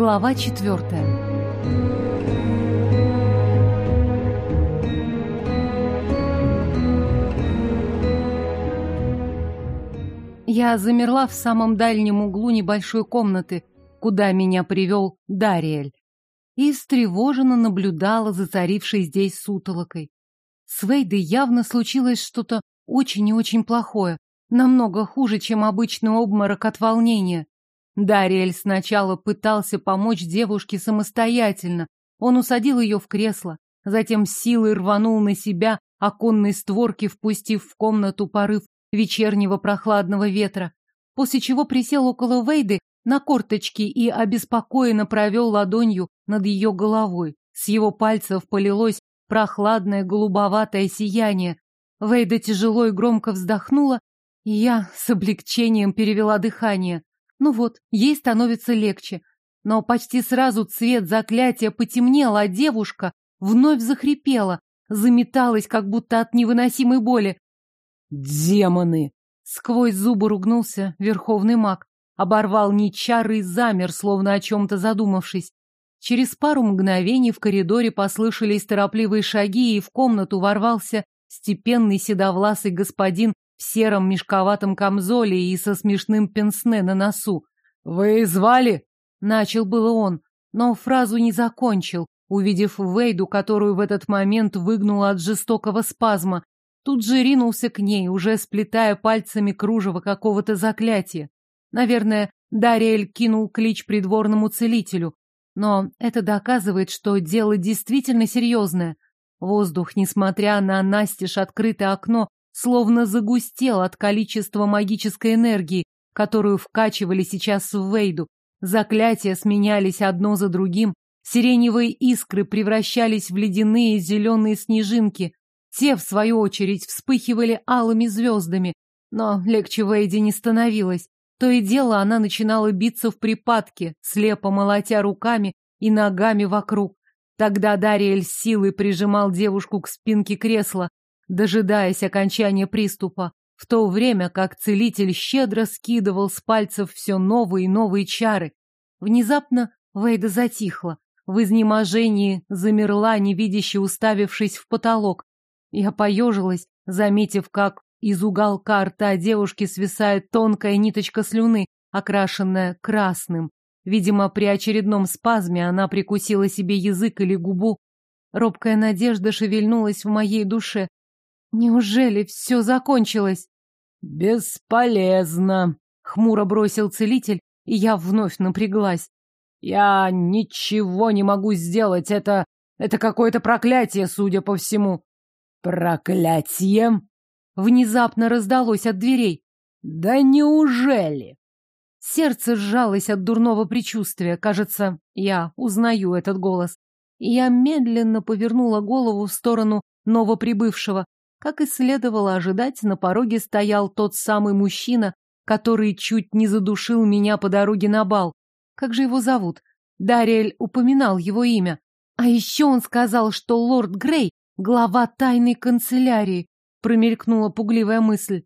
Глава четвертая. Я замерла в самом дальнем углу небольшой комнаты, куда меня привел Дариэль, и встревоженно наблюдала за царившей здесь сутолокой. С Вейдой явно случилось что-то очень и очень плохое, намного хуже, чем обычный обморок от волнения. Дариэль сначала пытался помочь девушке самостоятельно. Он усадил ее в кресло, затем силой рванул на себя оконной створки, впустив в комнату порыв вечернего прохладного ветра, после чего присел около Вейды на корточки и обеспокоенно провел ладонью над ее головой. С его пальцев полилось прохладное голубоватое сияние. Вейда тяжело и громко вздохнула, и я с облегчением перевела дыхание. Ну вот, ей становится легче. Но почти сразу цвет заклятия потемнел, а девушка вновь захрипела, заметалась, как будто от невыносимой боли. «Демоны!» — сквозь зубы ругнулся верховный маг. Оборвал нечары и замер, словно о чем-то задумавшись. Через пару мгновений в коридоре послышались торопливые шаги, и в комнату ворвался степенный седовласый господин сером мешковатом камзоле и со смешным пенсне на носу. «Вы звали?» — начал было он, но фразу не закончил, увидев Вейду, которую в этот момент выгнула от жестокого спазма. Тут же ринулся к ней, уже сплетая пальцами кружево какого-то заклятия. Наверное, Дариэль кинул клич придворному целителю. Но это доказывает, что дело действительно серьезное. Воздух, несмотря на настежь открытое окно, словно загустел от количества магической энергии, которую вкачивали сейчас в Вейду. Заклятия сменялись одно за другим, сиреневые искры превращались в ледяные зеленые снежинки. Те, в свою очередь, вспыхивали алыми звездами, но легче Вейде не становилось. То и дело она начинала биться в припадке, слепо молотя руками и ногами вокруг. Тогда Дариэль силой прижимал девушку к спинке кресла, дожидаясь окончания приступа, в то время как целитель щедро скидывал с пальцев все новые и новые чары. Внезапно Вейда затихла. В изнеможении замерла, невидяще уставившись в потолок. Я поежилась, заметив, как из уголка рта девушки свисает тонкая ниточка слюны, окрашенная красным. Видимо, при очередном спазме она прикусила себе язык или губу. Робкая надежда шевельнулась в моей душе, Неужели все закончилось? Бесполезно, хмуро бросил целитель, и я вновь напряглась. Я ничего не могу сделать, это... это какое-то проклятие, судя по всему. Проклятие? Внезапно раздалось от дверей. Да неужели? Сердце сжалось от дурного предчувствия. Кажется, я узнаю этот голос. Я медленно повернула голову в сторону новоприбывшего. Как и следовало ожидать, на пороге стоял тот самый мужчина, который чуть не задушил меня по дороге на бал. Как же его зовут? Дариэль упоминал его имя. А еще он сказал, что лорд Грей — глава тайной канцелярии, промелькнула пугливая мысль.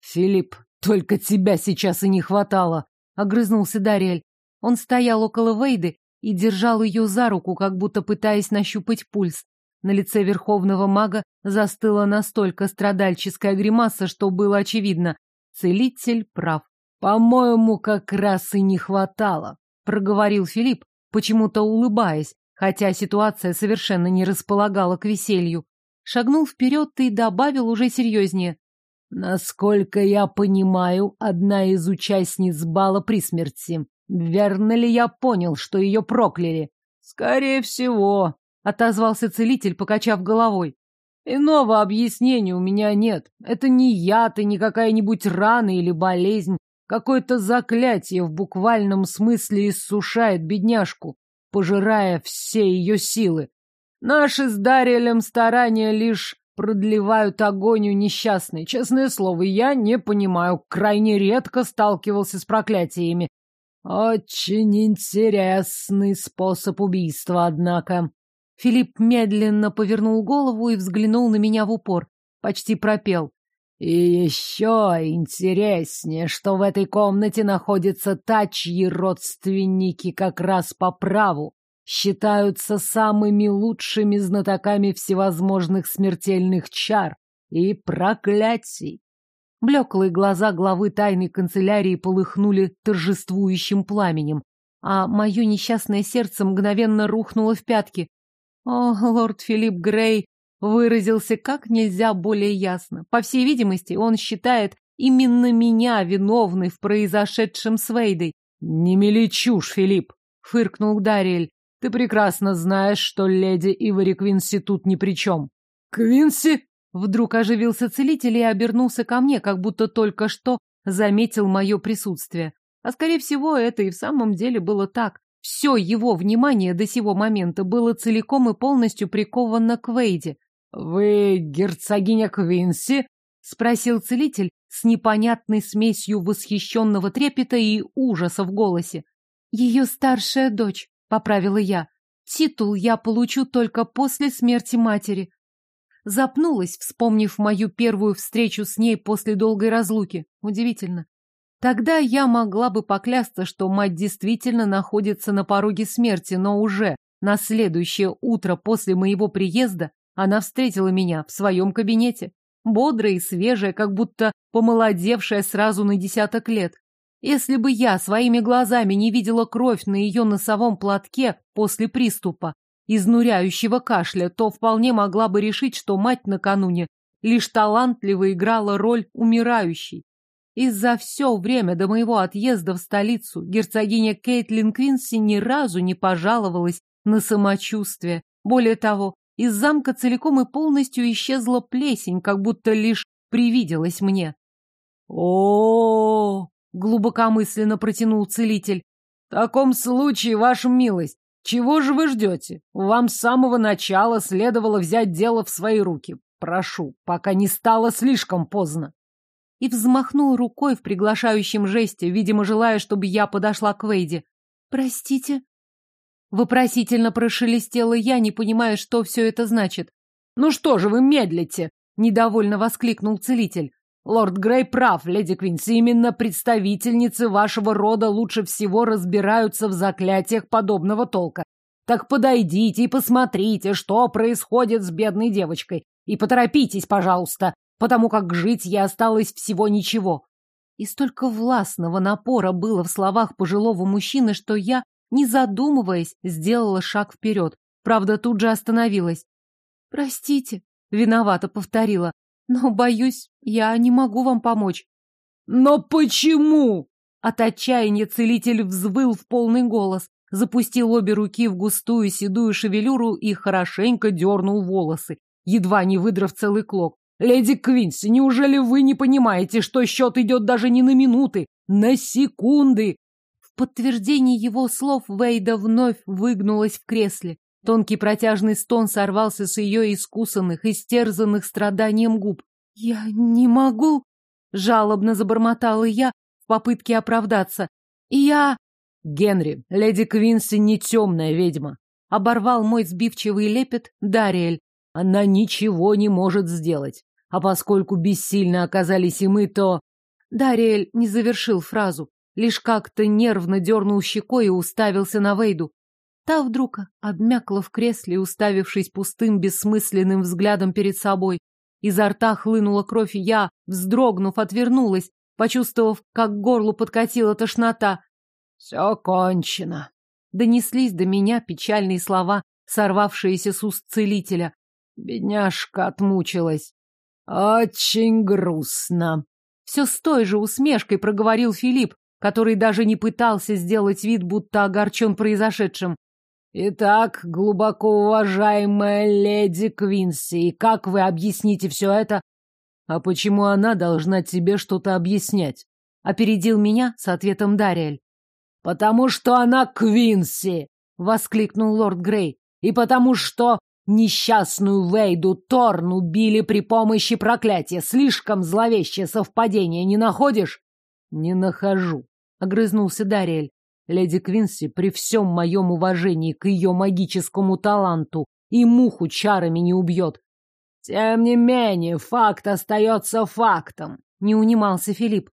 «Филипп, только тебя сейчас и не хватало!» — огрызнулся Дариэль. Он стоял около Вейды и держал ее за руку, как будто пытаясь нащупать пульс. На лице верховного мага застыла настолько страдальческая гримаса, что было очевидно. Целитель прав. «По-моему, как раз и не хватало», — проговорил Филипп, почему-то улыбаясь, хотя ситуация совершенно не располагала к веселью. Шагнул вперед и добавил уже серьезнее. «Насколько я понимаю, одна из участниц бала при смерти. Верно ли я понял, что ее прокляли?» «Скорее всего», Отозвался целитель, покачав головой. Иного объяснения у меня нет. Это не яд и не какая-нибудь рана или болезнь. Какое-то заклятие в буквальном смысле иссушает бедняжку, пожирая все ее силы. Наши с Дариэлем старания лишь продлевают огонь у несчастной. Честное слово, я не понимаю. Крайне редко сталкивался с проклятиями. Очень интересный способ убийства, однако. Филипп медленно повернул голову и взглянул на меня в упор. Почти пропел. «И еще интереснее, что в этой комнате находятся та, чьи родственники как раз по праву считаются самыми лучшими знатоками всевозможных смертельных чар и проклятий». Блеклые глаза главы тайной канцелярии полыхнули торжествующим пламенем, а мое несчастное сердце мгновенно рухнуло в пятки. О, лорд Филипп Грей выразился как нельзя более ясно. По всей видимости, он считает именно меня виновной в произошедшем с Вейдой. «Не мели чушь, Филипп!» — фыркнул Дариэль. «Ты прекрасно знаешь, что леди Ивори Квинси тут ни при чем». «Квинси?» Вдруг оживился целитель и обернулся ко мне, как будто только что заметил мое Все его внимание до сего момента было целиком и полностью приковано к Вейде. «Вы герцогиня Квинси?» — спросил целитель с непонятной смесью восхищенного трепета и ужаса в голосе. «Ее старшая дочь», — поправила я. «Титул я получу только после смерти матери». Запнулась, вспомнив мою первую встречу с ней после долгой разлуки. Удивительно. Тогда я могла бы поклясться, что мать действительно находится на пороге смерти, но уже на следующее утро после моего приезда она встретила меня в своем кабинете, бодрая и свежая, как будто помолодевшая сразу на десяток лет. Если бы я своими глазами не видела кровь на ее носовом платке после приступа, изнуряющего кашля, то вполне могла бы решить, что мать накануне лишь талантливо играла роль умирающей. Из-за все время до моего отъезда в столицу герцогиня Кейтлин Квинси ни разу не пожаловалась на самочувствие. Более того, из замка целиком и полностью исчезла плесень, как будто лишь привиделась мне. О, -о, -о, -о глубокомысленно протянул целитель. В таком случае, ваша милость, чего же вы ждете? Вам с самого начала следовало взять дело в свои руки. Прошу, пока не стало слишком поздно и взмахнул рукой в приглашающем жесте, видимо, желая, чтобы я подошла к Вейде. «Простите?» Вопросительно прошелестела я, не понимая, что все это значит. «Ну что же вы медлите?» — недовольно воскликнул целитель. «Лорд Грей прав, леди Квинси, именно представительницы вашего рода лучше всего разбираются в заклятиях подобного толка. Так подойдите и посмотрите, что происходит с бедной девочкой. И поторопитесь, пожалуйста потому как жить я осталось всего ничего. И столько властного напора было в словах пожилого мужчины, что я, не задумываясь, сделала шаг вперед. Правда, тут же остановилась. «Простите», — виновато повторила, — «но, боюсь, я не могу вам помочь». «Но почему?» От отчаяния целитель взвыл в полный голос, запустил обе руки в густую седую шевелюру и хорошенько дернул волосы, едва не выдрав целый клок. Леди Квинси, неужели вы не понимаете, что счет идет даже не на минуты, на секунды? В подтверждении его слов Вейда вновь выгнулась в кресле. Тонкий протяжный стон сорвался с ее искусанных, истерзанных страданием губ. «Я не могу!» — жалобно забормотала я в попытке оправдаться. «Я...» «Генри, леди Квинси не темная ведьма!» — оборвал мой сбивчивый лепет Дариэль. «Она ничего не может сделать. А поскольку бессильно оказались и мы, то... Дариэль не завершил фразу, лишь как-то нервно дернул щекой и уставился на Вейду. Та вдруг обмякла в кресле, уставившись пустым, бессмысленным взглядом перед собой. Изо рта хлынула кровь, и я, вздрогнув, отвернулась, почувствовав, как к горлу подкатила тошнота. «Все кончено!» Донеслись до меня печальные слова, сорвавшиеся с уст целителя. Бедняжка отмучилась. «Очень грустно!» Все с той же усмешкой проговорил Филипп, который даже не пытался сделать вид, будто огорчен произошедшим. «Итак, глубоко уважаемая леди Квинси, как вы объясните все это?» «А почему она должна тебе что-то объяснять?» — опередил меня с ответом Дариэль. «Потому что она Квинси!» — воскликнул лорд Грей. «И потому что Несчастную Вейду Торн убили при помощи проклятия. Слишком зловещее совпадение, не находишь? Не нахожу, огрызнулся Дарель. Леди Квинси, при всем моем уважении к ее магическому таланту, и муху чарами не убьет. Тем не менее, факт остается фактом, не унимался Филипп.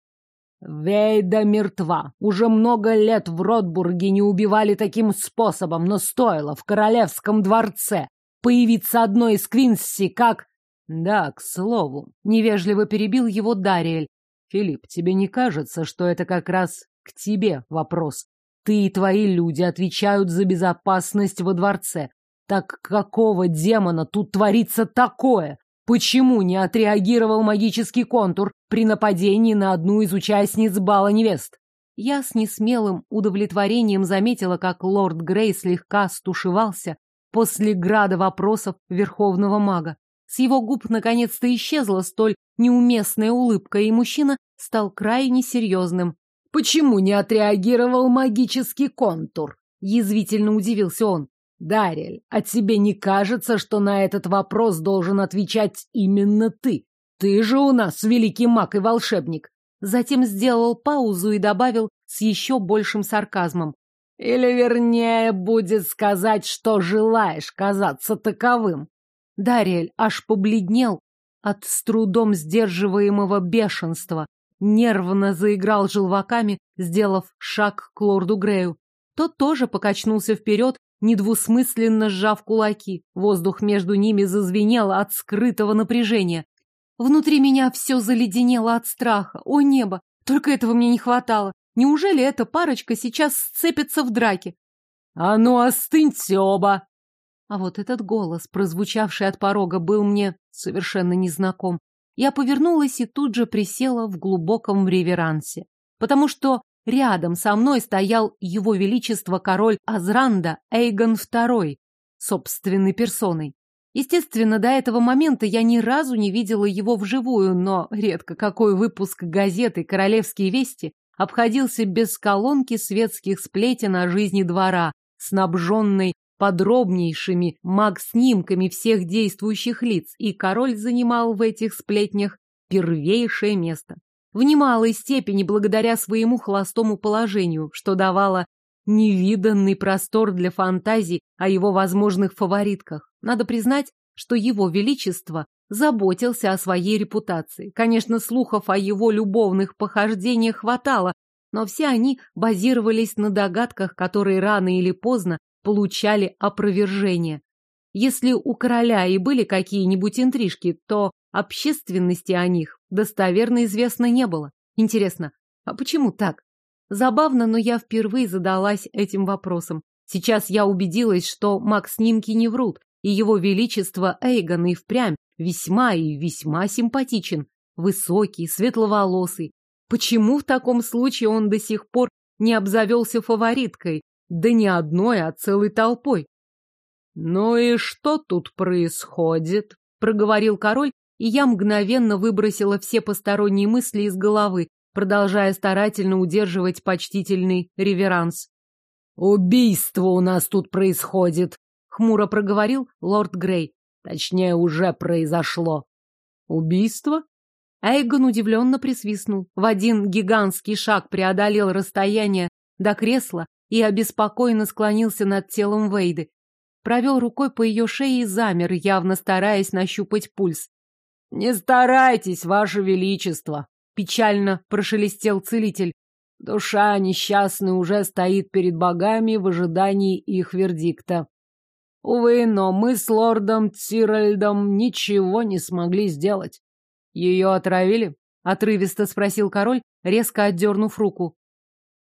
Вейда мертва. Уже много лет в Ротбурге не убивали таким способом, но стоило в королевском дворце появиться одной из Квинси, как... Да, к слову, невежливо перебил его Дариэль. Филипп, тебе не кажется, что это как раз к тебе вопрос? Ты и твои люди отвечают за безопасность во дворце. Так какого демона тут творится такое? Почему не отреагировал магический контур при нападении на одну из участниц бала невест? Я с несмелым удовлетворением заметила, как лорд Грей слегка стушевался, после града вопросов верховного мага. С его губ наконец-то исчезла столь неуместная улыбка, и мужчина стал крайне серьезным. «Почему не отреагировал магический контур?» — язвительно удивился он. «Дарель, а тебе не кажется, что на этот вопрос должен отвечать именно ты? Ты же у нас великий маг и волшебник!» Затем сделал паузу и добавил с еще большим сарказмом. Или, вернее, будет сказать, что желаешь казаться таковым. Дарель аж побледнел от с трудом сдерживаемого бешенства, нервно заиграл желваками, сделав шаг к лорду Грею. Тот тоже покачнулся вперед, недвусмысленно сжав кулаки. Воздух между ними зазвенел от скрытого напряжения. Внутри меня все заледенело от страха. О небо! Только этого мне не хватало. Неужели эта парочка сейчас сцепится в драке? А ну остыньте оба! А вот этот голос, прозвучавший от порога, был мне совершенно незнаком. Я повернулась и тут же присела в глубоком реверансе, потому что рядом со мной стоял его величество король Азранда Эйгон II, собственной персоной. Естественно, до этого момента я ни разу не видела его вживую, но редко какой выпуск газеты «Королевские вести» обходился без колонки светских сплетен о жизни двора, снабженной подробнейшими маг-снимками всех действующих лиц, и король занимал в этих сплетнях первейшее место. В немалой степени благодаря своему холостому положению, что давало невиданный простор для фантазий о его возможных фаворитках. Надо признать, что его величество заботился о своей репутации. Конечно, слухов о его любовных похождениях хватало, но все они базировались на догадках, которые рано или поздно получали опровержение. Если у короля и были какие-нибудь интрижки, то общественности о них достоверно известно не было. Интересно, а почему так? Забавно, но я впервые задалась этим вопросом. Сейчас я убедилась, что Макс снимки не врут, и его величество Эйгон и впрямь весьма и весьма симпатичен, высокий, светловолосый. Почему в таком случае он до сих пор не обзавелся фавориткой, да не одной, а целой толпой? «Ну и что тут происходит?» — проговорил король, и я мгновенно выбросила все посторонние мысли из головы, продолжая старательно удерживать почтительный реверанс. «Убийство у нас тут происходит!» хмуро проговорил лорд Грей. Точнее, уже произошло. Убийство? Эйгон удивленно присвистнул. В один гигантский шаг преодолел расстояние до кресла и обеспокоенно склонился над телом Вейды. Провел рукой по ее шее и замер, явно стараясь нащупать пульс. «Не старайтесь, ваше величество!» — печально прошелестел целитель. «Душа несчастной уже стоит перед богами в ожидании их вердикта». Увы, но мы с лордом Тиральдом ничего не смогли сделать. Ее отравили? Отрывисто спросил король, резко отдернув руку.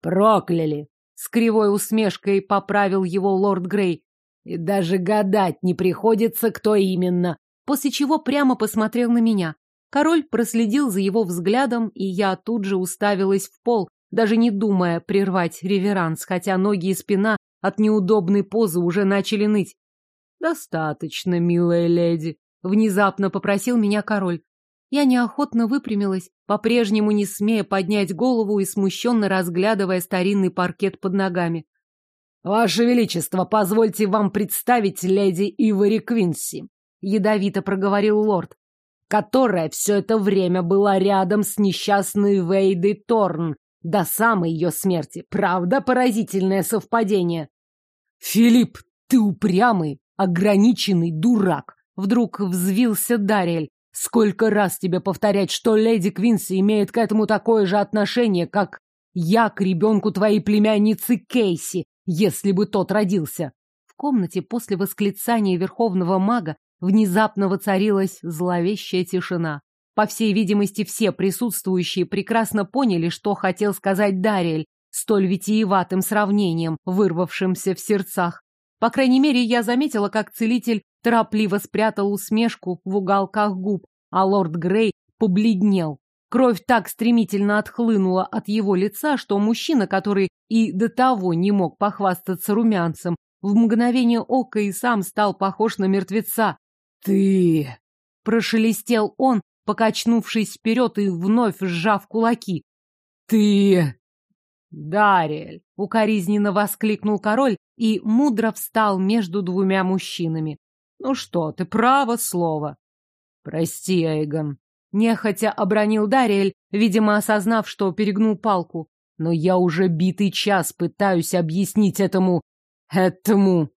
Прокляли! С кривой усмешкой поправил его лорд Грей. И даже гадать не приходится, кто именно. После чего прямо посмотрел на меня. Король проследил за его взглядом, и я тут же уставилась в пол, даже не думая прервать реверанс, хотя ноги и спина от неудобной позы уже начали ныть. «Достаточно, милая леди», — внезапно попросил меня король. Я неохотно выпрямилась, по-прежнему не смея поднять голову и смущенно разглядывая старинный паркет под ногами. «Ваше Величество, позвольте вам представить леди Ивори Квинси», — ядовито проговорил лорд, «которая все это время была рядом с несчастной Вейдой Торн до самой ее смерти. Правда, поразительное совпадение?» «Филипп, ты упрямый!» ограниченный дурак!» Вдруг взвился Дарриэль. «Сколько раз тебе повторять, что леди Квинси имеет к этому такое же отношение, как я к ребенку твоей племянницы Кейси, если бы тот родился!» В комнате после восклицания верховного мага внезапно воцарилась зловещая тишина. По всей видимости, все присутствующие прекрасно поняли, что хотел сказать Дарриэль, столь витиеватым сравнением, вырвавшимся в сердцах. По крайней мере, я заметила, как целитель торопливо спрятал усмешку в уголках губ, а лорд Грей побледнел. Кровь так стремительно отхлынула от его лица, что мужчина, который и до того не мог похвастаться румянцем, в мгновение ока и сам стал похож на мертвеца. «Ты!» — прошелестел он, покачнувшись вперед и вновь сжав кулаки. «Ты!» «Дариэль!» — укоризненно воскликнул король и мудро встал между двумя мужчинами. «Ну что ты, право слово!» «Прости, Эйгон!» Нехотя обронил Дариэль, видимо, осознав, что перегнул палку. «Но я уже битый час пытаюсь объяснить этому... этому...»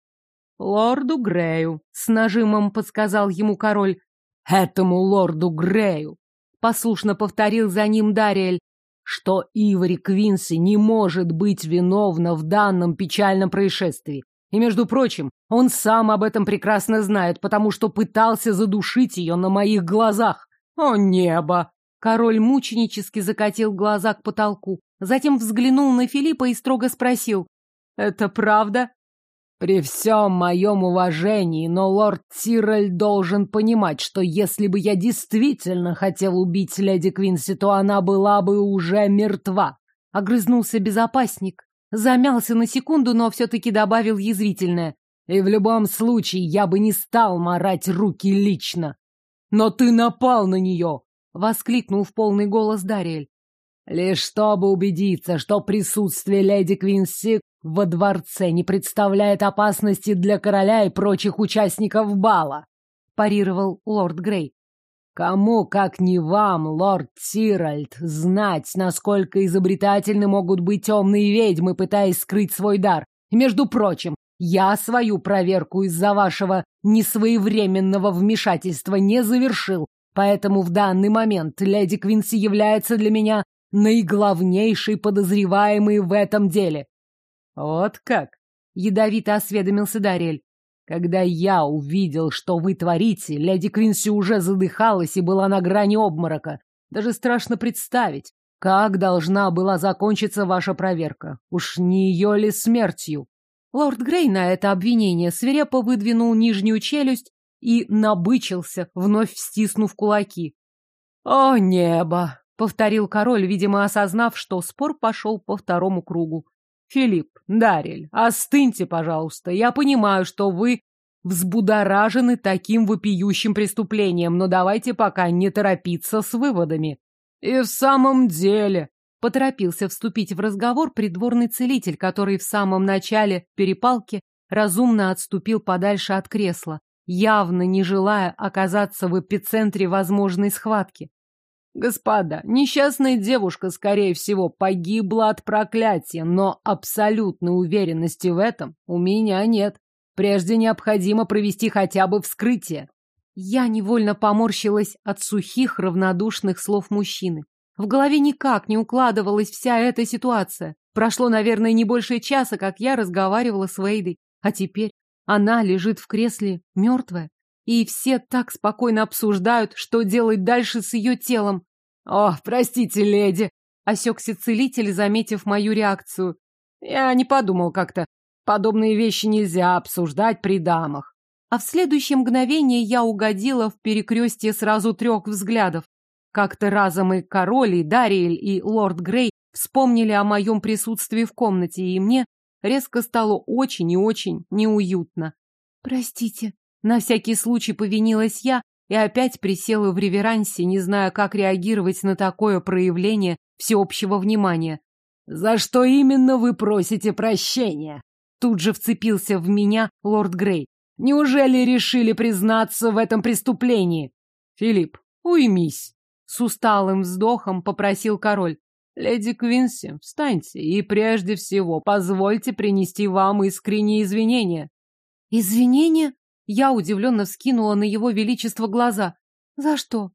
«Лорду Грею», — с нажимом подсказал ему король. «Этому лорду Грею», — послушно повторил за ним Дариэль что Ивари Квинси не может быть виновна в данном печальном происшествии. И, между прочим, он сам об этом прекрасно знает, потому что пытался задушить ее на моих глазах. О, небо! Король мученически закатил глаза к потолку, затем взглянул на Филиппа и строго спросил. «Это правда?» При всем моем уважении, но лорд Тирель должен понимать, что если бы я действительно хотел убить леди Квинси, то она была бы уже мертва. Огрызнулся безопасник. Замялся на секунду, но все-таки добавил язвительное. И в любом случае я бы не стал морать руки лично. Но ты напал на нее! Воскликнул в полный голос Дариэль. Лишь чтобы убедиться, что присутствие леди Квинси во дворце не представляет опасности для короля и прочих участников бала», — парировал лорд Грей. «Кому, как не вам, лорд Тиральд, знать, насколько изобретательны могут быть темные ведьмы, пытаясь скрыть свой дар? Между прочим, я свою проверку из-за вашего несвоевременного вмешательства не завершил, поэтому в данный момент леди Квинси является для меня наиглавнейшей подозреваемой в этом деле. «Вот как!» — ядовито осведомился Дарель. «Когда я увидел, что вы творите, леди Квинси уже задыхалась и была на грани обморока. Даже страшно представить, как должна была закончиться ваша проверка. Уж не ее ли смертью?» Лорд Грей на это обвинение свирепо выдвинул нижнюю челюсть и набычился, вновь стиснув кулаки. «О, небо!» — повторил король, видимо, осознав, что спор пошел по второму кругу. Филипп, Дарель, остыньте, пожалуйста. Я понимаю, что вы взбудоражены таким вопиющим преступлением, но давайте пока не торопиться с выводами. И в самом деле, поторопился вступить в разговор придворный целитель, который в самом начале перепалки разумно отступил подальше от кресла, явно не желая оказаться в эпицентре возможной схватки. Господа, несчастная девушка, скорее всего, погибла от проклятия, но абсолютной уверенности в этом у меня нет. Прежде необходимо провести хотя бы вскрытие. Я невольно поморщилась от сухих, равнодушных слов мужчины. В голове никак не укладывалась вся эта ситуация. Прошло, наверное, не больше часа, как я разговаривала с Вейдой. А теперь она лежит в кресле мертвая и все так спокойно обсуждают, что делать дальше с ее телом. «О, простите, леди!» — осекся целитель, заметив мою реакцию. «Я не подумал как-то. Подобные вещи нельзя обсуждать при дамах». А в следующее мгновение я угодила в перекрестие сразу трех взглядов. Как-то разом и король, и Дариэль, и лорд Грей вспомнили о моем присутствии в комнате, и мне резко стало очень и очень неуютно. «Простите», на всякий случай повинилась я и опять присела в реверансе, не зная, как реагировать на такое проявление всеобщего внимания. «За что именно вы просите прощения?» Тут же вцепился в меня лорд Грей. «Неужели решили признаться в этом преступлении?» «Филипп, уймись!» С усталым вздохом попросил король. «Леди Квинси, встаньте и прежде всего позвольте принести вам искренние извинения». «Извинения?» Я удивленно вскинула на его величество глаза. «За что?»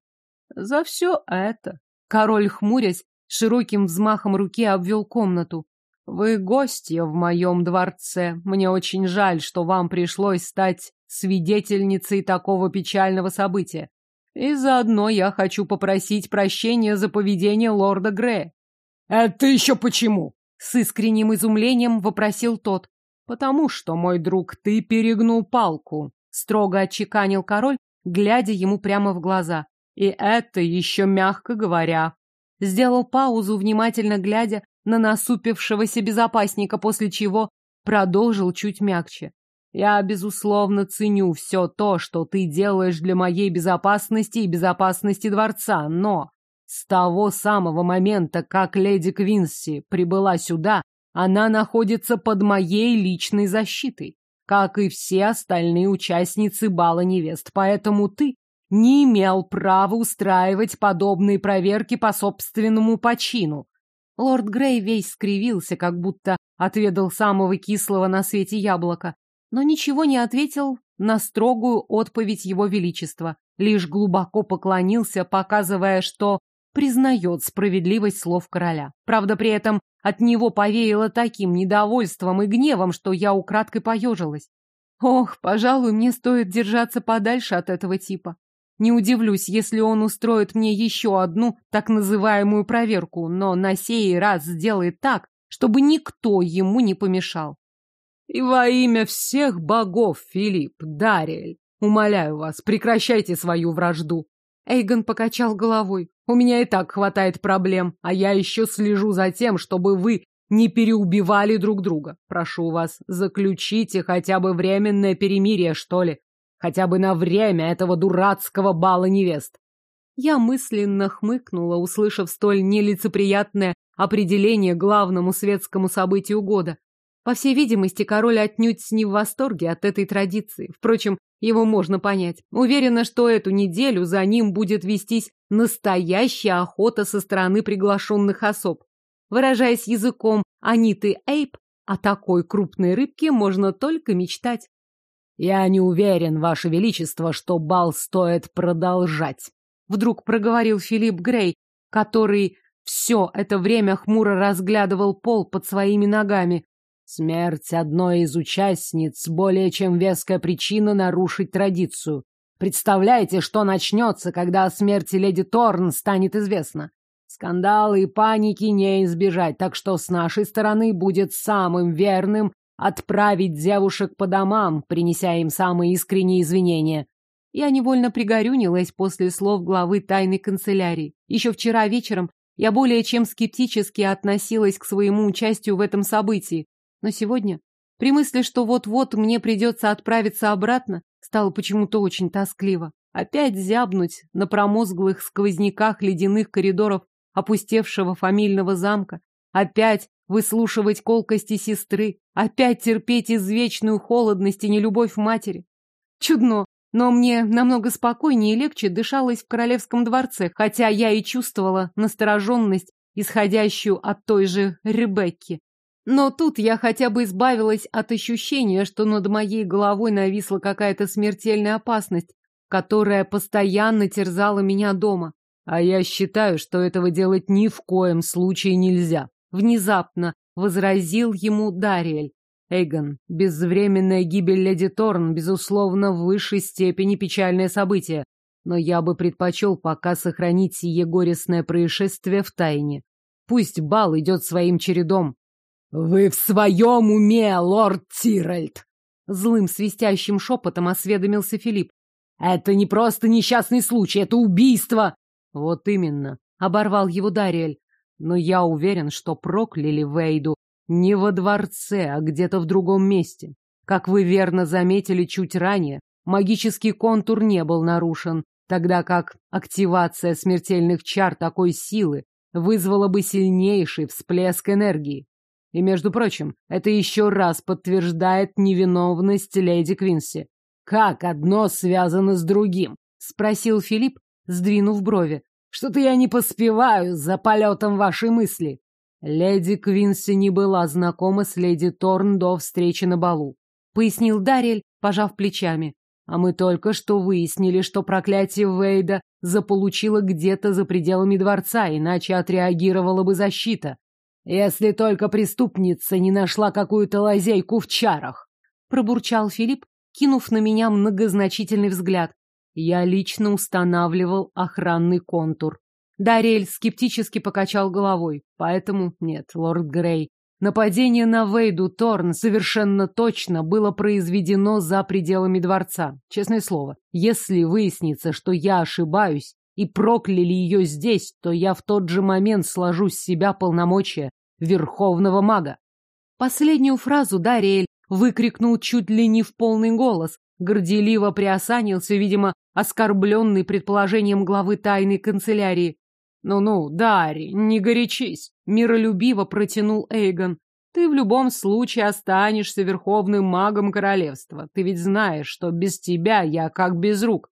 «За все это». Король, хмурясь, широким взмахом руки обвел комнату. «Вы гостья в моем дворце. Мне очень жаль, что вам пришлось стать свидетельницей такого печального события. И заодно я хочу попросить прощения за поведение лорда Грея». «Это еще почему?» С искренним изумлением вопросил тот. «Потому что, мой друг, ты перегнул палку строго отчеканил король, глядя ему прямо в глаза. И это еще мягко говоря. Сделал паузу, внимательно глядя на насупившегося безопасника, после чего продолжил чуть мягче. Я, безусловно, ценю все то, что ты делаешь для моей безопасности и безопасности дворца, но с того самого момента, как леди Квинси прибыла сюда, она находится под моей личной защитой как и все остальные участницы бала невест, поэтому ты не имел права устраивать подобные проверки по собственному почину. Лорд Грей весь скривился, как будто отведал самого кислого на свете яблока, но ничего не ответил на строгую отповедь его величества, лишь глубоко поклонился, показывая, что признает справедливость слов короля. Правда, при этом от него повеяло таким недовольством и гневом, что я украдкой поежилась. Ох, пожалуй, мне стоит держаться подальше от этого типа. Не удивлюсь, если он устроит мне еще одну так называемую проверку, но на сей раз сделает так, чтобы никто ему не помешал. И во имя всех богов, Филипп, Дариэль, умоляю вас, прекращайте свою вражду. Эйгон покачал головой. «У меня и так хватает проблем, а я еще слежу за тем, чтобы вы не переубивали друг друга. Прошу вас, заключите хотя бы временное перемирие, что ли. Хотя бы на время этого дурацкого бала невест». Я мысленно хмыкнула, услышав столь нелицеприятное определение главному светскому событию года. По всей видимости, король отнюдь не в восторге от этой традиции. Впрочем, его можно понять. Уверена, что эту неделю за ним будет вестись настоящая охота со стороны приглашенных особ. Выражаясь языком Аниты Эйп, о такой крупной рыбке можно только мечтать. «Я не уверен, Ваше Величество, что бал стоит продолжать», — вдруг проговорил Филипп Грей, который все это время хмуро разглядывал пол под своими ногами. Смерть одной из участниц более чем веская причина нарушить традицию. Представляете, что начнется, когда о смерти леди Торн станет известно? Скандалы и паники не избежать, так что с нашей стороны будет самым верным отправить девушек по домам, принеся им самые искренние извинения. Я невольно пригорюнилась после слов главы тайной канцелярии. Еще вчера вечером я более чем скептически относилась к своему участию в этом событии, но сегодня, при мысли, что вот-вот мне придется отправиться обратно, стало почему-то очень тоскливо. Опять зябнуть на промозглых сквозняках ледяных коридоров опустевшего фамильного замка, опять выслушивать колкости сестры, опять терпеть извечную холодность и нелюбовь матери. Чудно, но мне намного спокойнее и легче дышалось в королевском дворце, хотя я и чувствовала настороженность, исходящую от той же Ребекки. Но тут я хотя бы избавилась от ощущения, что над моей головой нависла какая-то смертельная опасность, которая постоянно терзала меня дома. А я считаю, что этого делать ни в коем случае нельзя. Внезапно возразил ему Дариэль. Эйгон, безвременная гибель леди Торн, безусловно, в высшей степени печальное событие, но я бы предпочел пока сохранить сие горестное происшествие в тайне. Пусть бал идет своим чередом, «Вы в своем уме, лорд Тиральд!» Злым свистящим шепотом осведомился Филипп. «Это не просто несчастный случай, это убийство!» «Вот именно!» — оборвал его Дариэль. «Но я уверен, что прокляли Вейду не во дворце, а где-то в другом месте. Как вы верно заметили чуть ранее, магический контур не был нарушен, тогда как активация смертельных чар такой силы вызвала бы сильнейший всплеск энергии. И, между прочим, это еще раз подтверждает невиновность леди Квинси. Как одно связано с другим? Спросил Филипп, сдвинув брови. Что-то я не поспеваю за полетом вашей мысли. Леди Квинси не была знакома с леди Торн до встречи на балу. Пояснил Дарель, пожав плечами. А мы только что выяснили, что проклятие Вейда заполучило где-то за пределами дворца, иначе отреагировала бы защита. «Если только преступница не нашла какую-то лазейку в чарах!» — пробурчал Филипп, кинув на меня многозначительный взгляд. Я лично устанавливал охранный контур. Дарель скептически покачал головой, поэтому нет, лорд Грей. Нападение на Вейду Торн совершенно точно было произведено за пределами дворца. Честное слово, если выяснится, что я ошибаюсь, и прокляли ее здесь, то я в тот же момент сложу с себя полномочия верховного мага. Последнюю фразу Дариэль выкрикнул чуть ли не в полный голос, горделиво приосанился, видимо, оскорбленный предположением главы тайной канцелярии. «Ну-ну, Дарри, не горячись!» — миролюбиво протянул Эйгон. «Ты в любом случае останешься верховным магом королевства. Ты ведь знаешь, что без тебя я как без рук».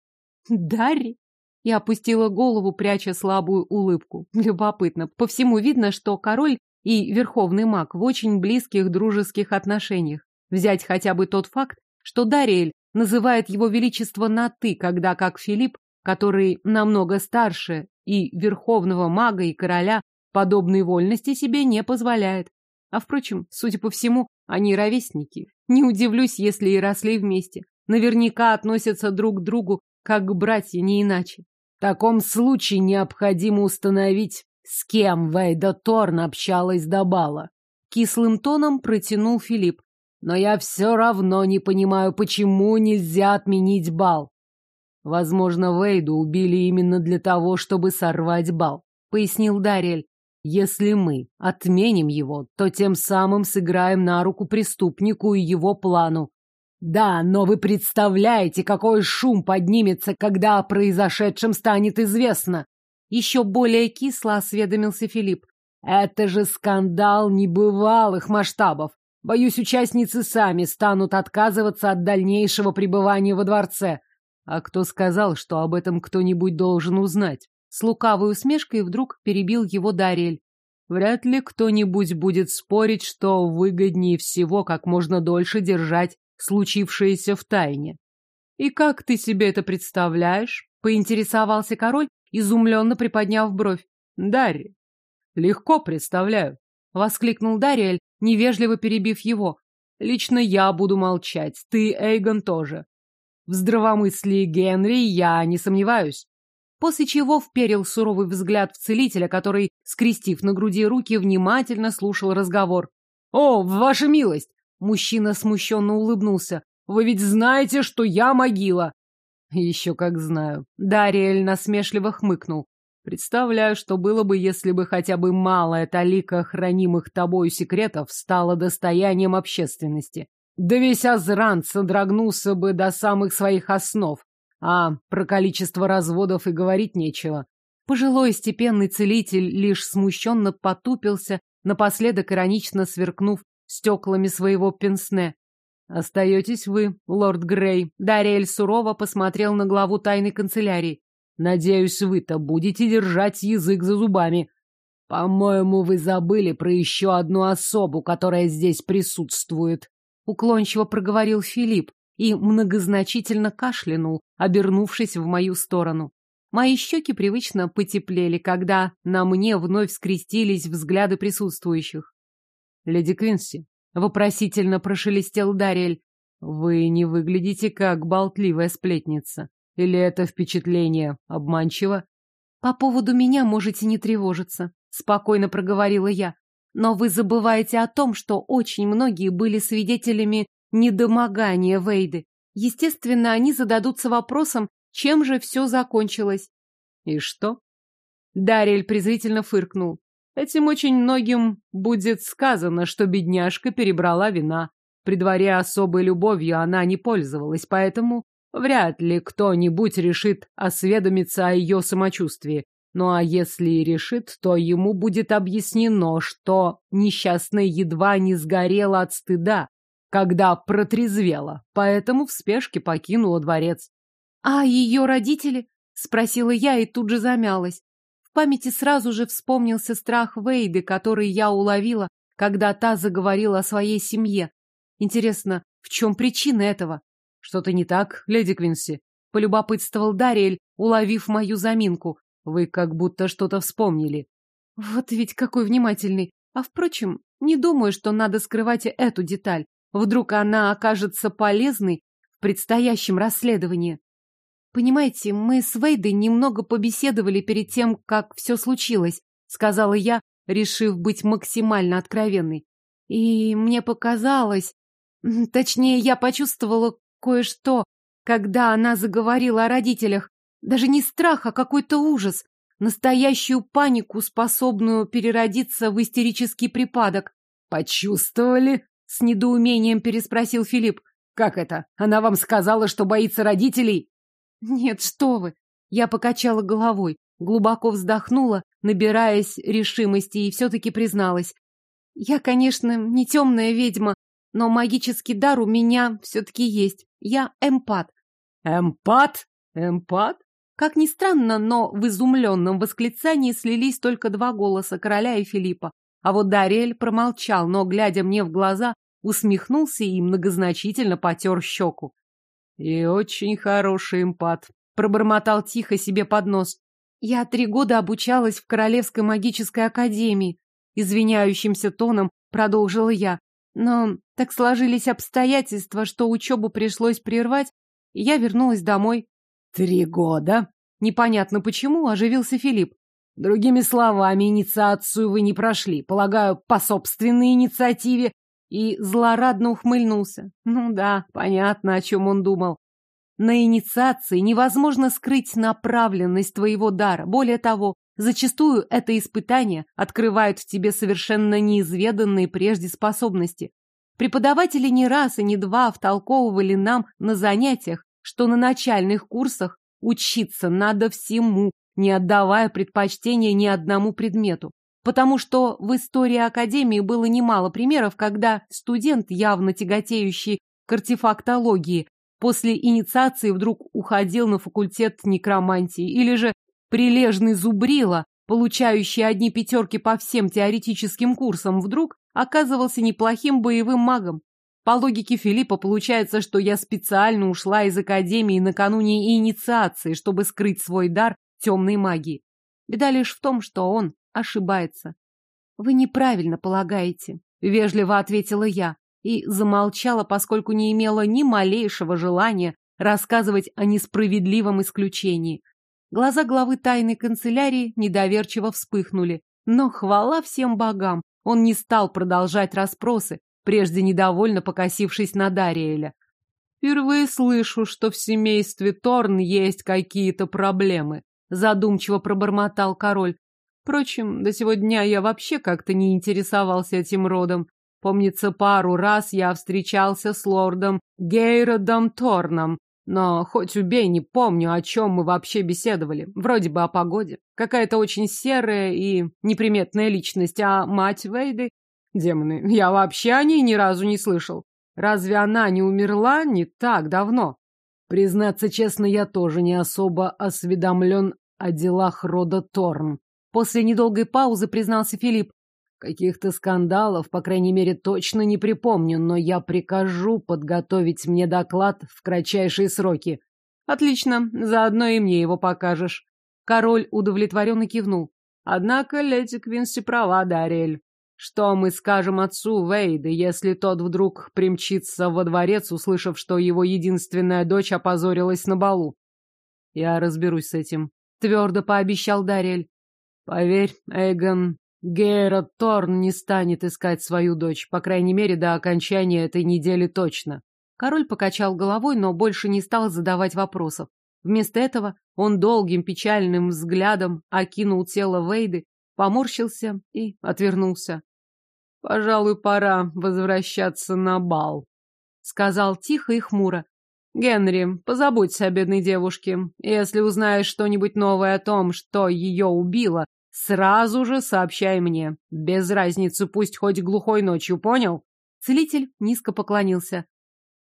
«Дарри?» Я опустила голову, пряча слабую улыбку. Любопытно. По всему видно, что король и верховный маг в очень близких дружеских отношениях. Взять хотя бы тот факт, что Дариэль называет его величество на «ты», когда как Филипп, который намного старше и верховного мага, и короля, подобной вольности себе не позволяет. А впрочем, судя по всему, они ровесники. Не удивлюсь, если и росли вместе. Наверняка относятся друг к другу, как братья, не иначе таком случае необходимо установить, с кем Вейда Торн общалась до бала. Кислым тоном протянул Филипп. Но я все равно не понимаю, почему нельзя отменить бал. Возможно, Вейду убили именно для того, чтобы сорвать бал, пояснил Дарель. Если мы отменим его, то тем самым сыграем на руку преступнику и его плану. Да, но вы представляете, какой шум поднимется, когда о произошедшем станет известно. Еще более кисло осведомился Филипп. Это же скандал небывалых масштабов. Боюсь, участницы сами станут отказываться от дальнейшего пребывания во дворце. А кто сказал, что об этом кто-нибудь должен узнать? С лукавой усмешкой вдруг перебил его Дарель. Вряд ли кто-нибудь будет спорить, что выгоднее всего как можно дольше держать случившееся в тайне. И как ты себе это представляешь? поинтересовался король, изумленно приподняв бровь. Дарри. Легко представляю, воскликнул Дарриэль, невежливо перебив его. Лично я буду молчать, ты, Эйгон, тоже. В здравомыслии Генри я не сомневаюсь. После чего вперил суровый взгляд в целителя, который, скрестив на груди руки, внимательно слушал разговор. «О, ваша милость! Мужчина смущенно улыбнулся. «Вы ведь знаете, что я могила!» «Еще как знаю». Дариэль насмешливо хмыкнул. «Представляю, что было бы, если бы хотя бы малая талика хранимых тобою секретов стала достоянием общественности. Да весь Азрант содрогнулся бы до самых своих основ. А про количество разводов и говорить нечего». Пожилой степенный целитель лишь смущенно потупился, напоследок иронично сверкнув стеклами своего пенсне. «Остаетесь вы, лорд Грей». Дариэль сурово посмотрел на главу тайной канцелярии. «Надеюсь, вы-то будете держать язык за зубами. По-моему, вы забыли про еще одну особу, которая здесь присутствует». Уклончиво проговорил Филипп и многозначительно кашлянул, обернувшись в мою сторону. Мои щеки привычно потеплели, когда на мне вновь скрестились взгляды присутствующих. Леди Квинси, вопросительно прошелестел Дарель. Вы не выглядите как болтливая сплетница. Или это впечатление обманчиво? По поводу меня можете не тревожиться, спокойно проговорила я. Но вы забываете о том, что очень многие были свидетелями недомогания Вейды. Естественно, они зададутся вопросом, чем же все закончилось. И что? Дарель презрительно фыркнул. Этим очень многим будет сказано, что бедняжка перебрала вина. При дворе особой любовью она не пользовалась, поэтому вряд ли кто-нибудь решит осведомиться о ее самочувствии. Ну а если и решит, то ему будет объяснено, что несчастная едва не сгорела от стыда, когда протрезвела, поэтому в спешке покинула дворец. — А ее родители? — спросила я и тут же замялась памяти сразу же вспомнился страх Вейды, который я уловила, когда та заговорила о своей семье. Интересно, в чем причина этого? Что-то не так, леди Квинси? Полюбопытствовал Дарриэль, уловив мою заминку. Вы как будто что-то вспомнили. Вот ведь какой внимательный. А впрочем, не думаю, что надо скрывать эту деталь. Вдруг она окажется полезной в предстоящем расследовании. «Понимаете, мы с Вейдой немного побеседовали перед тем, как все случилось», сказала я, решив быть максимально откровенной. «И мне показалось... Точнее, я почувствовала кое-что, когда она заговорила о родителях. Даже не страх, а какой-то ужас. Настоящую панику, способную переродиться в истерический припадок. «Почувствовали?» — с недоумением переспросил Филипп. «Как это? Она вам сказала, что боится родителей?» Нет, что вы! Я покачала головой, глубоко вздохнула, набираясь решимости, и все-таки призналась. Я, конечно, не темная ведьма, но магический дар у меня все-таки есть. Я эмпат. Эмпат? Эмпат? Как ни странно, но в изумленном восклицании слились только два голоса короля и Филиппа. А вот Дарель промолчал, но, глядя мне в глаза, усмехнулся и многозначительно потер щеку. И очень хороший импат. Пробормотал тихо себе под нос. Я три года обучалась в Королевской магической академии. Извиняющимся тоном продолжила я. Но так сложились обстоятельства, что учебу пришлось прервать, и я вернулась домой. Три года? Непонятно почему оживился Филипп. Другими словами, инициацию вы не прошли. Полагаю, по собственной инициативе и злорадно ухмыльнулся. Ну да, понятно, о чем он думал. На инициации невозможно скрыть направленность твоего дара. Более того, зачастую это испытание открывают в тебе совершенно неизведанные прежде способности. Преподаватели не раз и не два втолковывали нам на занятиях, что на начальных курсах учиться надо всему, не отдавая предпочтения ни одному предмету потому что в истории Академии было немало примеров, когда студент, явно тяготеющий к артефактологии, после инициации вдруг уходил на факультет некромантии, или же прилежный зубрила, получающий одни пятерки по всем теоретическим курсам, вдруг оказывался неплохим боевым магом. По логике Филиппа получается, что я специально ушла из Академии накануне инициации, чтобы скрыть свой дар темной магии. Беда лишь в том, что он ошибается. Вы неправильно полагаете, вежливо ответила я и замолчала, поскольку не имела ни малейшего желания рассказывать о несправедливом исключении. Глаза главы тайной канцелярии недоверчиво вспыхнули, но хвала всем богам, он не стал продолжать расспросы, прежде недовольно покосившись на Дариэля. «Впервые слышу, что в семействе Торн есть какие-то проблемы», задумчиво пробормотал король. Впрочем, до сего дня я вообще как-то не интересовался этим родом. Помнится, пару раз я встречался с лордом Гейродом Торном, но хоть убей, не помню, о чем мы вообще беседовали. Вроде бы о погоде. Какая-то очень серая и неприметная личность, а мать Вейды... Демоны, я вообще о ней ни разу не слышал. Разве она не умерла не так давно? Признаться честно, я тоже не особо осведомлен о делах рода Торн. После недолгой паузы признался Филипп. Каких-то скандалов, по крайней мере, точно не припомню, но я прикажу подготовить мне доклад в кратчайшие сроки. Отлично, заодно и мне его покажешь. Король удовлетворенно кивнул. Однако леди Квинси права, Дариэль. Что мы скажем отцу Вейда, если тот вдруг примчится во дворец, услышав, что его единственная дочь опозорилась на балу? Я разберусь с этим, твердо пообещал Дариэль. Поверь, Эйгон, Гейрот Торн не станет искать свою дочь, по крайней мере, до окончания этой недели точно. Король покачал головой, но больше не стал задавать вопросов. Вместо этого он долгим печальным взглядом окинул тело Вейды, поморщился и отвернулся. «Пожалуй, пора возвращаться на бал», — сказал тихо и хмуро. «Генри, позаботься о бедной девушке. Если узнаешь что-нибудь новое о том, что ее убило, Сразу же сообщай мне. Без разницы, пусть хоть глухой ночью, понял? Целитель низко поклонился.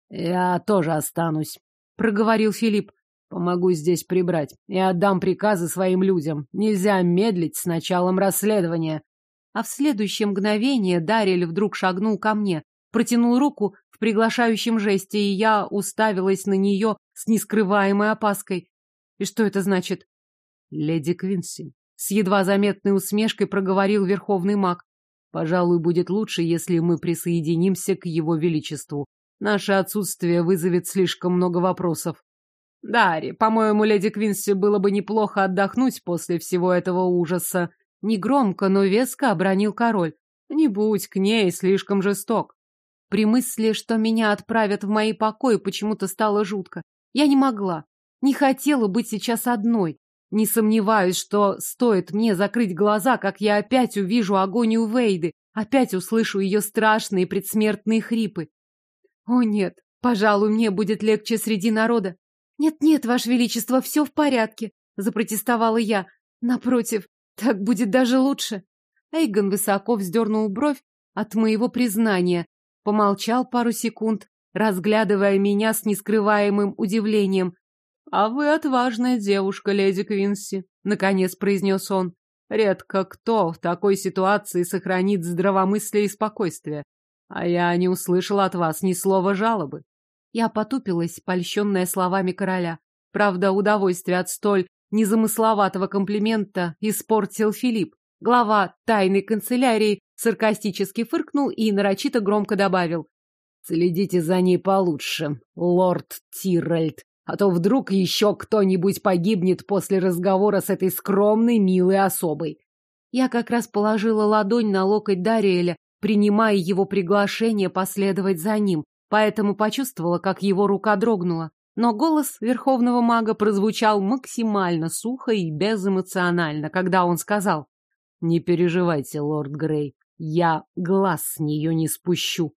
Я тоже останусь, проговорил Филипп. Помогу здесь прибрать и отдам приказы своим людям. Нельзя медлить с началом расследования. А в следующее мгновение Дарель вдруг шагнул ко мне, протянул руку, в приглашающем жесте, и я уставилась на нее с нескрываемой опаской. И что это значит? Леди Квинси, С едва заметной усмешкой проговорил верховный маг. Пожалуй, будет лучше, если мы присоединимся к его величеству. Наше отсутствие вызовет слишком много вопросов. Дари, по-моему, леди Квинси было бы неплохо отдохнуть после всего этого ужаса. Негромко, но веско обронил король. Не будь к ней слишком жесток. При мысли, что меня отправят в мои покои, почему-то стало жутко. Я не могла, не хотела быть сейчас одной, не сомневаюсь, что стоит мне закрыть глаза, как я опять увижу агонию Вейды, опять услышу ее страшные предсмертные хрипы. О нет, пожалуй, мне будет легче среди народа. Нет-нет, Ваше Величество, все в порядке, запротестовала я. Напротив, так будет даже лучше. Эйгон высоко вздернул бровь от моего признания, помолчал пару секунд, разглядывая меня с нескрываемым удивлением, «А вы отважная девушка, леди Квинси», — наконец произнес он. «Редко кто в такой ситуации сохранит здравомыслие и спокойствие. А я не услышала от вас ни слова жалобы». Я потупилась, польщенная словами короля. Правда, удовольствие от столь незамысловатого комплимента испортил Филипп. Глава тайной канцелярии саркастически фыркнул и нарочито громко добавил. «Следите за ней получше, лорд Тиральд, А то вдруг еще кто-нибудь погибнет после разговора с этой скромной, милой особой. Я как раз положила ладонь на локоть Дариэля, принимая его приглашение последовать за ним, поэтому почувствовала, как его рука дрогнула. Но голос верховного мага прозвучал максимально сухо и безэмоционально, когда он сказал «Не переживайте, лорд Грей, я глаз с нее не спущу».